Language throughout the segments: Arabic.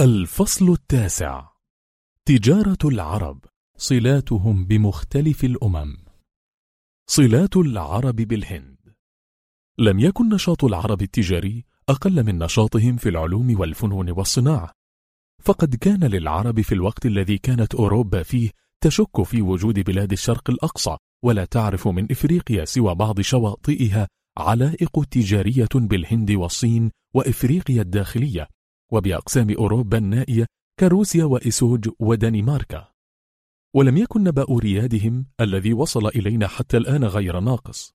الفصل التاسع. تجارة العرب صلاتهم بمختلف الأمم. صلات العرب بالهند. لم يكن نشاط العرب التجاري أقل من نشاطهم في العلوم والفنون والصناعة. فقد كان للعرب في الوقت الذي كانت أوروبا فيه تشك في وجود بلاد الشرق الأقصى ولا تعرف من إفريقيا سوى بعض شواطئها علائق تجارية بالهند والصين وإفريقيا الداخلية. وبأقسام أوروبا النائية كروسيا وإسوج ودنماركا ولم يكن نبأ ريادهم الذي وصل إلينا حتى الآن غير ناقص.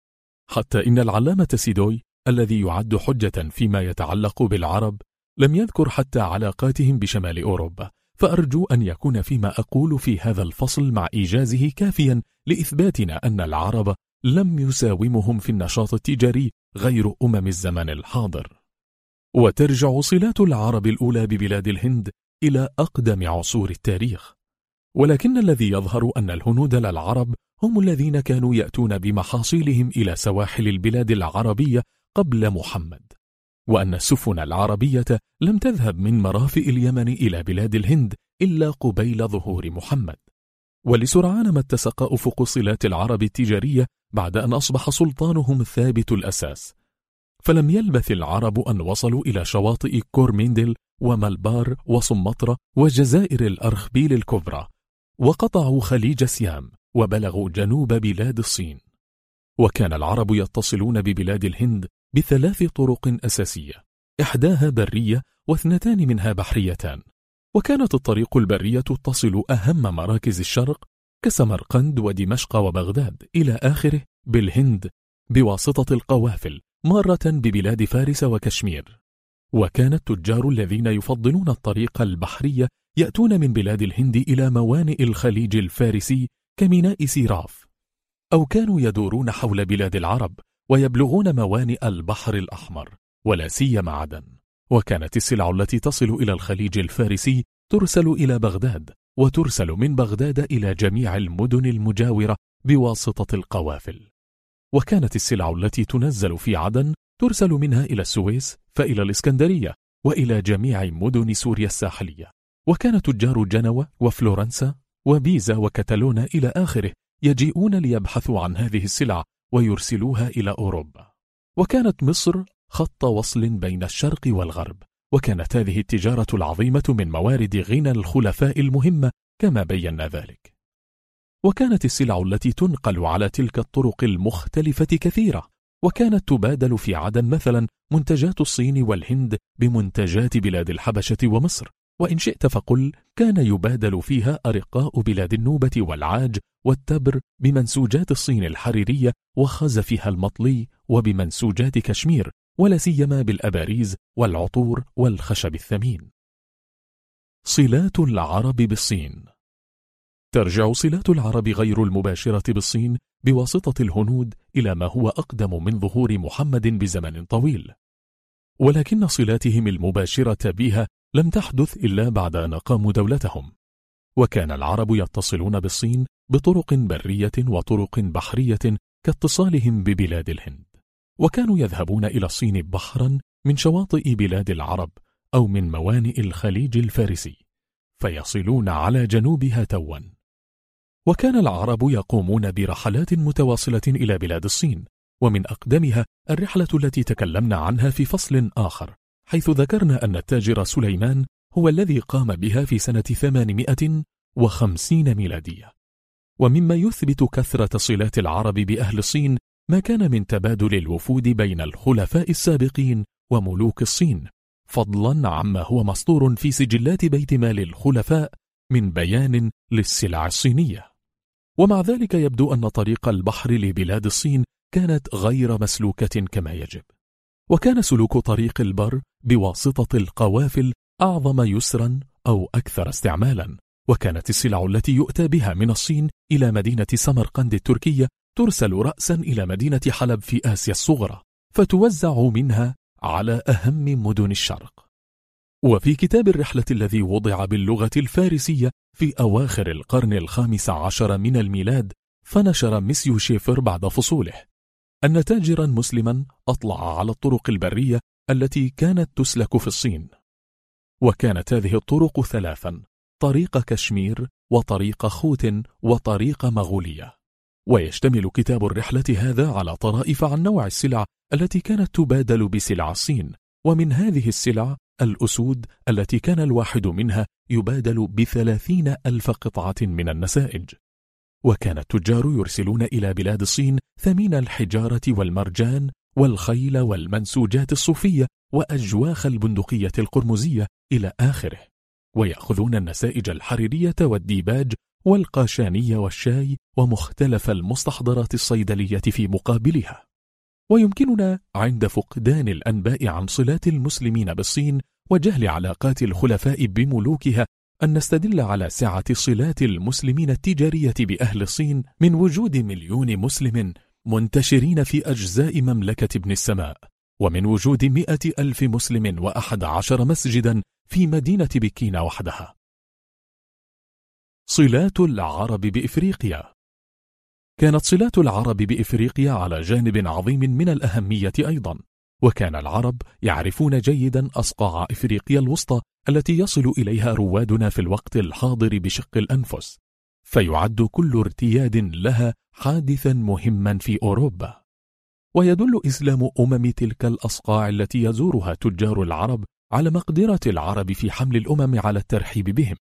حتى إن العلامة سيدوي الذي يعد حجة فيما يتعلق بالعرب لم يذكر حتى علاقاتهم بشمال أوروبا فأرجو أن يكون فيما أقول في هذا الفصل مع إيجازه كافيا لإثباتنا أن العرب لم يساومهم في النشاط التجاري غير أمم الزمن الحاضر. وترجع صلات العرب الأولى ببلاد الهند إلى أقدم عصور التاريخ. ولكن الذي يظهر أن الهنود للعرب هم الذين كانوا يأتون بمحاصيلهم إلى سواحل البلاد العربية قبل محمد. وأن السفن العربية لم تذهب من مرافئ اليمن إلى بلاد الهند إلا قبيل ظهور محمد. ولسرعان ما اتسق أفق صلات العرب التجارية بعد أن أصبح سلطانهم ثابت الأساس. فلم يلبث العرب أن وصلوا إلى شواطئ كورميندل وملبار وصمطرة وجزائر الأرخبيل الكبرى وقطعوا خليج سيام وبلغوا جنوب بلاد الصين. وكان العرب يتصلون ببلاد الهند بثلاث طرق أساسية إحداها برية واثنتان منها بحريتان. وكانت الطريق البرية تصل أهم مراكز الشرق كسمرقند ودمشق وبغداد إلى آخره بالهند بواسطة القوافل مارة ببلاد فارس وكشمير. وكان التجار الذين يفضلون الطريق البحرية يأتون من بلاد الهند إلى موانئ الخليج الفارسي كميناء سيراف. أو كانوا يدورون حول بلاد العرب ويبلغون موانئ البحر الأحمر ولا سيما عدن. وكانت السلع التي تصل إلى الخليج الفارسي ترسل إلى بغداد وترسل من بغداد إلى جميع المدن المجاورة بواسطة القوافل. وكانت السلع التي تنزل في عدن ترسل منها إلى السويس فإلى الإسكندرية وإلى جميع مدن سوريا الساحلية. وكان تجار جنوة وفلورنسا وبيزا وكتالونا إلى آخره يجيئون ليبحثوا عن هذه السلع ويرسلوها إلى أوروبا. وكانت مصر خط وصل بين الشرق والغرب وكانت هذه التجارة العظيمة من موارد غنى الخلفاء المهمة كما بينا ذلك. وكانت السلع التي تنقل على تلك الطرق المختلفة كثيرة وكانت تبادل في عدن مثلا منتجات الصين والهند بمنتجات بلاد الحبشة ومصر. وإن شئت فقل كان يبادل فيها أرقاء بلاد النوبة والعاج والتبر بمنسوجات الصين الحريرية وخزفها المطلي وبمنسوجات كشمير ولا سيما بالأباريز والعطور والخشب الثمين. صلات العرب بالصين. ترجع صلات العرب غير المباشرة بالصين بواسطة الهنود إلى ما هو أقدم من ظهور محمد بزمن طويل. ولكن صلاتهم المباشرة بها لم تحدث إلا بعد أن أقاموا دولتهم. وكان العرب يتصلون بالصين بطرق برية وطرق بحرية كاتصالهم ببلاد الهند. وكانوا يذهبون إلى الصين بحرا من شواطئ بلاد العرب أو من موانئ الخليج الفارسي فيصلون على جنوبها توا. وكان العرب يقومون برحلات متواصلة إلى بلاد الصين ومن أقدمها الرحلة التي تكلمنا عنها في فصل آخر حيث ذكرنا أن التاجر سليمان هو الذي قام بها في سنة 850 ميلادية. ومما يثبت كثرة صلات العرب بأهل الصين ما كان من تبادل الوفود بين الخلفاء السابقين وملوك الصين فضلا عما هو مسطور في سجلات بيت مال الخلفاء من بيان للسلع الصينية. ومع ذلك يبدو أن طريق البحر لبلاد الصين كانت غير مسلوكة كما يجب. وكان سلوك طريق البر بواسطة القوافل أعظم يسرا أو أكثر استعمالا وكانت السلع التي يؤتى بها من الصين إلى مدينة سمرقند التركية ترسل رأسا إلى مدينة حلب في آسيا الصغرى فتوزع منها على أهم مدن الشرق. وفي كتاب الرحلة الذي وضع باللغة الفارسية في أواخر القرن الخامس عشر من الميلاد فنشر ميسيو شيفر بعد فصوله. أن تاجرا مسلما أطلع على الطرق البرية التي كانت تسلك في الصين. وكانت هذه الطرق ثلاثا طريق كشمير وطريق خوت وطريق مغولية. ويشتمل كتاب الرحلة هذا على طرائف عن نوع السلع التي كانت تبادل بسلع الصين ومن هذه السلع الأسود التي كان الواحد منها يبادل بثلاثين ألف قطعة من النسائج. وكان التجار يرسلون إلى بلاد الصين ثمين الحجارة والمرجان والخيل والمنسوجات الصوفية وأجواخ البندقية القرمزية إلى آخره. ويأخذون النسائج الحريرية والديباج والقاشانية والشاي ومختلف المستحضرات الصيدلية في مقابلها. ويمكننا عند فقدان الأنباء عن صلات المسلمين بالصين وجهل علاقات الخلفاء بملوكها أن نستدل على سعة صلات المسلمين التجارية بأهل الصين من وجود مليون مسلم منتشرين في أجزاء مملكة ابن السماء ومن وجود مئة ألف مسلم وأحد عشر مسجدا في مدينة بكين وحدها. صلات العرب بإفريقيا كانت صلات العرب بإفريقيا على جانب عظيم من الأهمية أيضا وكان العرب يعرفون جيدا أصقاع إفريقيا الوسطى التي يصل إليها روادنا في الوقت الحاضر بشق الأنفس فيعد كل ارتياد لها حادثا مهما في أوروبا. ويدل إسلام أمم تلك الأصقاع التي يزورها تجار العرب على مقدرة العرب في حمل الأمم على الترحيب بهم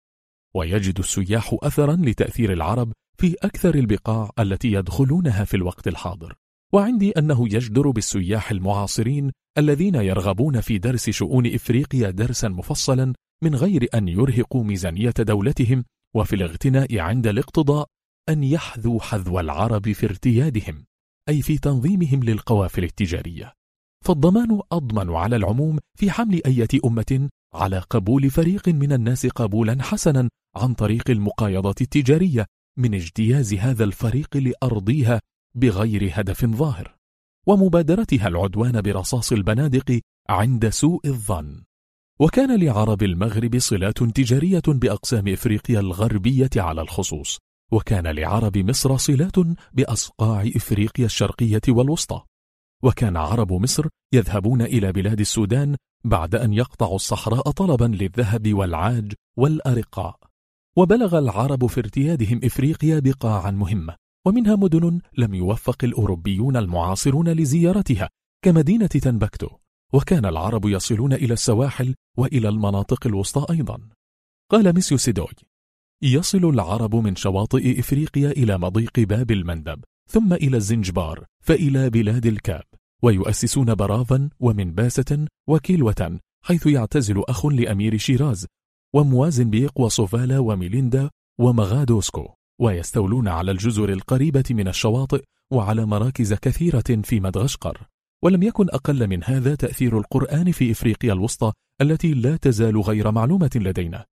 ويجد السياح أثرا لتأثير العرب في أكثر البقاع التي يدخلونها في الوقت الحاضر. وعندي أنه يجدر بالسياح المعاصرين الذين يرغبون في درس شؤون إفريقيا درسا مفصلا من غير أن يرهقوا ميزانية دولتهم وفي الاغتناء عند الاقتضاء أن يحذوا حذو العرب في ارتيادهم أي في تنظيمهم للقوافل التجارية. فالضمان أضمن على العموم في حمل أية أمة على قبول فريق من الناس قبولا حسنا عن طريق المقايضة التجارية من اجتياز هذا الفريق لأرضيها بغير هدف ظاهر ومبادرتها العدوان برصاص البنادق عند سوء الظن. وكان لعرب المغرب صلات تجارية بأقسام إفريقيا الغربية على الخصوص وكان لعرب مصر صلات بأصقاع إفريقيا الشرقية والوسطى. وكان عرب مصر يذهبون إلى بلاد السودان بعد أن يقطعوا الصحراء طلبا للذهب والعاج والأرقاء. وبلغ العرب في ارتيادهم إفريقيا بقاعا مهمة ومنها مدن لم يوفق الأوروبيون المعاصرون لزيارتها كمدينة تنبكتو وكان العرب يصلون إلى السواحل وإلى المناطق الوسطى أيضا. قال ميسيو سيدوي يصل العرب من شواطئ إفريقيا إلى مضيق باب المندب ثم إلى الزنجبار فإلى بلاد الكاب ويؤسسون برافا ومنباسة وكيلوة حيث يعتزل أخ لأمير شيراز وموازنبيق وصوفالا وميليندا ومغادوسكو ويستولون على الجزر القريبة من الشواطئ وعلى مراكز كثيرة في مدغشقر. ولم يكن أقل من هذا تأثير القرآن في إفريقيا الوسطى التي لا تزال غير معلومة لدينا.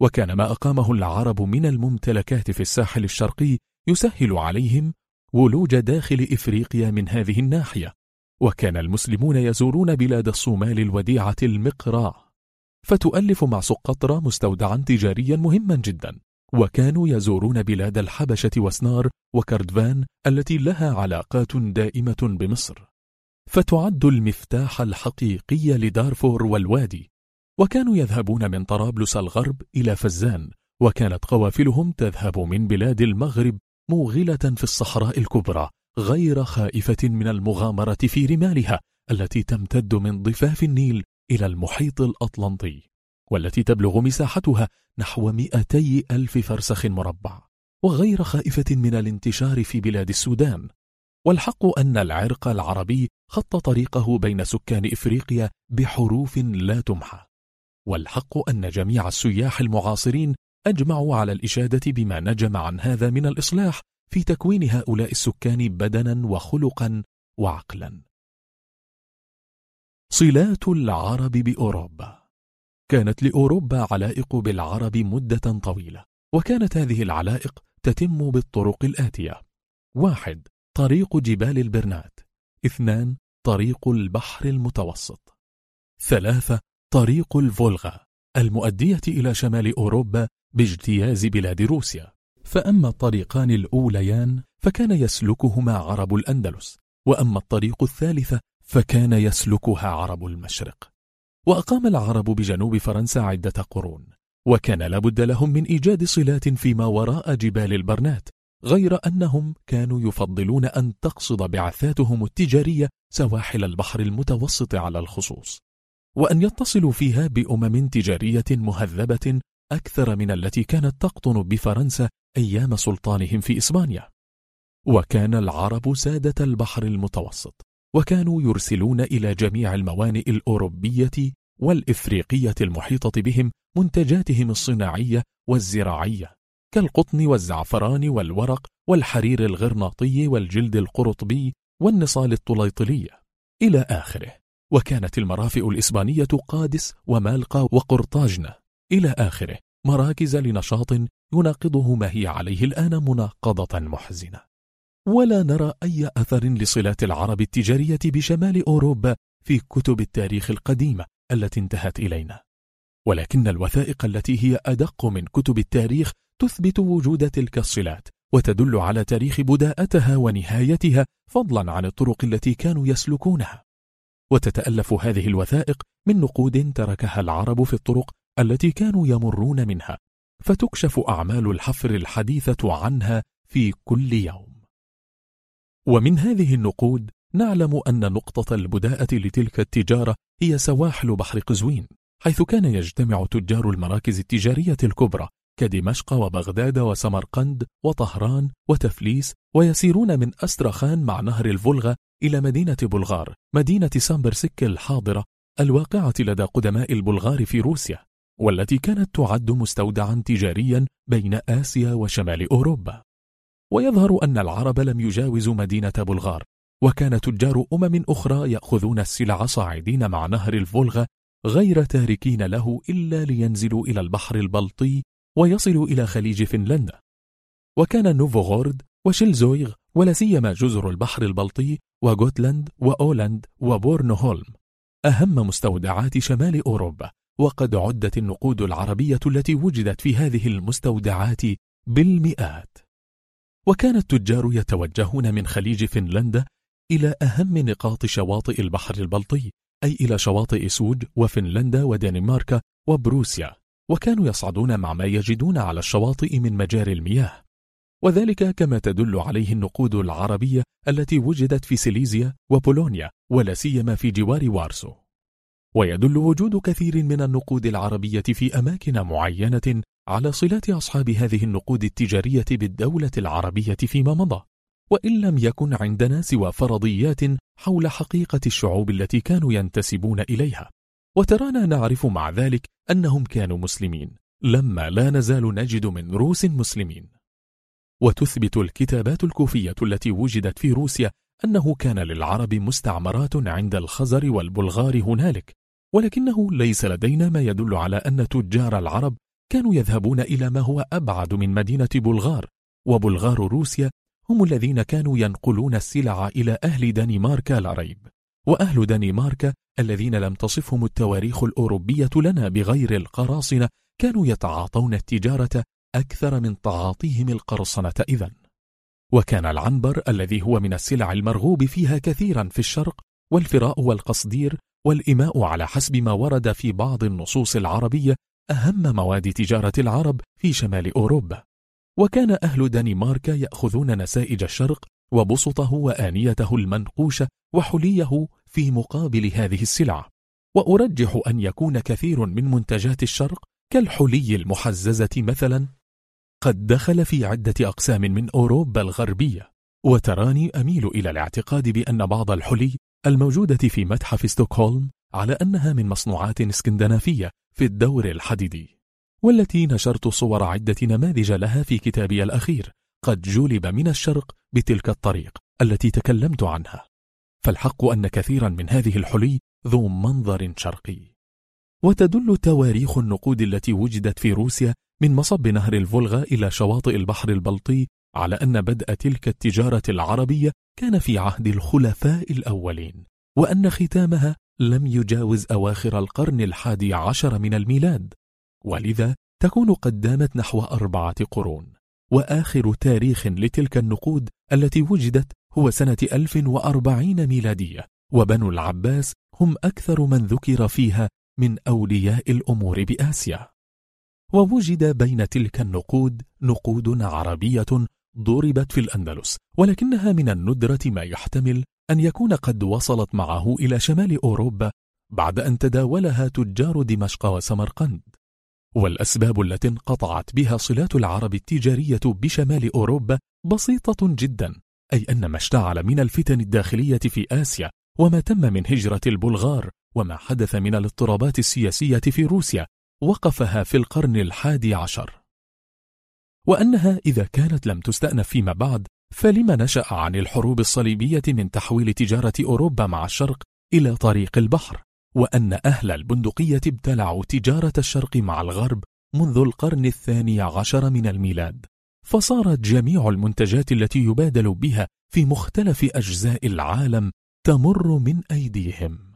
وكان ما أقامه العرب من الممتلكات في الساحل الشرقي يسهل عليهم ولوج داخل إفريقيا من هذه الناحية. وكان المسلمون يزورون بلاد الصومال الوديعة المقراء. فتؤلف مع سقطرى مستودعا تجاريا مهما جدا. وكانوا يزورون بلاد الحبشة وسنار وكردفان التي لها علاقات دائمة بمصر. فتعد المفتاح الحقيقي لدارفور والوادي. وكانوا يذهبون من طرابلس الغرب إلى فزان وكانت قوافلهم تذهب من بلاد المغرب موغلة في الصحراء الكبرى غير خائفة من المغامرة في رمالها التي تمتد من ضفاف النيل إلى المحيط الأطلنطي والتي تبلغ مساحتها نحو مئتي ألف فرسخ مربع وغير خائفة من الانتشار في بلاد السودان. والحق أن العرق العربي خط طريقه بين سكان إفريقيا بحروف لا تمحى. والحق أن جميع السياح المعاصرين أجمعوا على الإشادة بما نجم عن هذا من الإصلاح في تكوين هؤلاء السكان بدنا وخلقا وعقلا. صلات العرب بأوروبا. كانت لأوروبا علائق بالعرب مدة طويلة وكانت هذه العلائق تتم بالطرق الآتية. واحد طريق جبال البرنات. اثنان طريق البحر المتوسط. ثلاثة طريق الفولغا المؤدية إلى شمال أوروبا باجتياز بلاد روسيا. فأما الطريقان الأوليان فكان يسلكهما عرب الأندلس. وأما الطريق الثالثة فكان يسلكها عرب المشرق وأقام العرب بجنوب فرنسا عدة قرون وكان لابد لهم من إيجاد صلات فيما وراء جبال البرنات غير أنهم كانوا يفضلون أن تقصد بعثاتهم التجارية سواحل البحر المتوسط على الخصوص وأن يتصلوا فيها بأمم تجارية مهذبة أكثر من التي كانت تقطن بفرنسا أيام سلطانهم في إسبانيا. وكان العرب سادة البحر المتوسط. وكانوا يرسلون إلى جميع الموانئ الأوروبية والإفريقية المحيطة بهم منتجاتهم الصناعية والزراعية كالقطن والزعفران والورق والحرير الغرناطي والجلد القرطبي والنصال الطليطلي إلى آخره. وكانت المرافئ الإسبانية قادس ومالقا وقرطاجنة إلى آخره مراكز لنشاط يناقضه ما هي عليه الآن مناقضة محزنة. ولا نرى أي أثر لصلات العرب التجارية بشمال أوروبا في كتب التاريخ القديمة التي انتهت إلينا. ولكن الوثائق التي هي أدق من كتب التاريخ تثبت وجود تلك الصلات وتدل على تاريخ بداءتها ونهايتها فضلا عن الطرق التي كانوا يسلكونها. وتتألف هذه الوثائق من نقود تركها العرب في الطرق التي كانوا يمرون منها فتكشف أعمال الحفر الحديثة عنها في كل يوم. ومن هذه النقود نعلم أن نقطة البداءة لتلك التجارة هي سواحل بحر قزوين حيث كان يجتمع تجار المراكز التجارية الكبرى كدمشق وبغداد وسمرقند وطهران وتفليس ويسيرون من أسترخان مع نهر الفولغا إلى مدينة بلغار مدينة سامبرسك الحاضرة الواقعة لدى قدماء البلغار في روسيا والتي كانت تعد مستودعا تجاريا بين آسيا وشمال أوروبا. ويظهر أن العرب لم يجاوزوا مدينة بلغار وكان تجار أمم أخرى يأخذون السلع صاعدين مع نهر الفولغا غير تاركين له إلا لينزلوا إلى البحر البلطي ويصلوا إلى خليج فنلندا. وكان نوفوغورد وشيلزويغ ولا سيما جزر البحر البلطي وغوتلاند وأولاند وبورنهولم أهم مستودعات شمال أوروبا وقد عدت النقود العربية التي وجدت في هذه المستودعات بالمئات. وكان التجار يتوجهون من خليج فنلندا إلى أهم نقاط شواطئ البحر البلطي أي إلى شواطئ أسوج وفنلندا ودنمارك وبروسيا وكانوا يصعدون مع ما يجدون على الشواطئ من مجاري المياه. وذلك كما تدل عليه النقود العربية التي وجدت في سيليزيا وبولونيا ولا سيما في جوار وارسو. ويدل وجود كثير من النقود العربية في أماكن معينة على صلات أصحاب هذه النقود التجارية بالدولة العربية فيما مضى وإن لم يكن عندنا سوى فرضيات حول حقيقة الشعوب التي كانوا ينتسبون إليها. وترانا نعرف مع ذلك أنهم كانوا مسلمين. لما لا نزال نجد من روس مسلمين. وتثبت الكتابات الكوفية التي وجدت في روسيا أنه كان للعرب مستعمرات عند الخزر والبلغار هنالك ولكنه ليس لدينا ما يدل على أن تجار العرب كانوا يذهبون إلى ما هو أبعد من مدينة بلغار وبلغار روسيا هم الذين كانوا ينقلون السلع إلى أهل دنمارك لا ريب وأهل دنمارك الذين لم تصفهم التواريخ الأوروبية لنا بغير القراصنة كانوا يتعاطون التجارة أكثر من تعاطيهم القرصنة إذن وكان العنبر الذي هو من السلع المرغوب فيها كثيرا في الشرق والفراء والقصدير والإماء على حسب ما ورد في بعض النصوص العربية أهم مواد تجارة العرب في شمال أوروبا. وكان أهل دنمارك يأخذون نسائج الشرق وبسطه وآنيته المنقوشة وحليه في مقابل هذه السلع وأرجح أن يكون كثير من منتجات الشرق كالحلي المحززة مثلا. قد دخل في عدة أقسام من أوروبا الغربية. وتراني أميل إلى الاعتقاد بأن بعض الحلي الموجودة في متحف ستوكهولم على أنها من مصنوعات اسكندنافية في الدور الحديدي والتي نشرت صور عدة نماذج لها في كتابي الأخير قد جلب من الشرق بتلك الطريق التي تكلمت عنها. فالحق أن كثيرا من هذه الحلي ذو منظر شرقي. وتدل تواريخ النقود التي وجدت في روسيا من مصب نهر الفولغا إلى شواطئ البحر البلطي على أن بدء تلك التجارة العربية كان في عهد الخلفاء الأولين وأن ختامها لم يجاوز أواخر القرن الحادي عشر من الميلاد ولذا تكون قد دامت نحو أربعة قرون. وآخر تاريخ لتلك النقود التي وجدت هو سنة 1040 ميلادية وبنو العباس هم أكثر من ذكر فيها من أولياء الأمور بآسيا. ووجد بين تلك النقود نقود عربية ضربت في الأندلس ولكنها من الندرة ما يحتمل أن يكون قد وصلت معه إلى شمال أوروبا بعد أن تداولها تجار دمشق وسمرقند. والأسباب التي انقطعت بها صلات العرب التجارية بشمال أوروبا بسيطة جدا أي أن ما اشتعل من الفتن الداخلية في آسيا وما تم من هجرة البلغار وما حدث من الاضطرابات السياسية في روسيا وقفها في القرن الحادي عشر. وأنها إذا كانت لم تستأنف فيما بعد فلما نشأ عن الحروب الصليبية من تحويل تجارة أوروبا مع الشرق إلى طريق البحر وأن أهل البندقية ابتلعوا تجارة الشرق مع الغرب منذ القرن الثاني عشر من الميلاد. فصارت جميع المنتجات التي يبادل بها في مختلف أجزاء العالم تمر من أيديهم.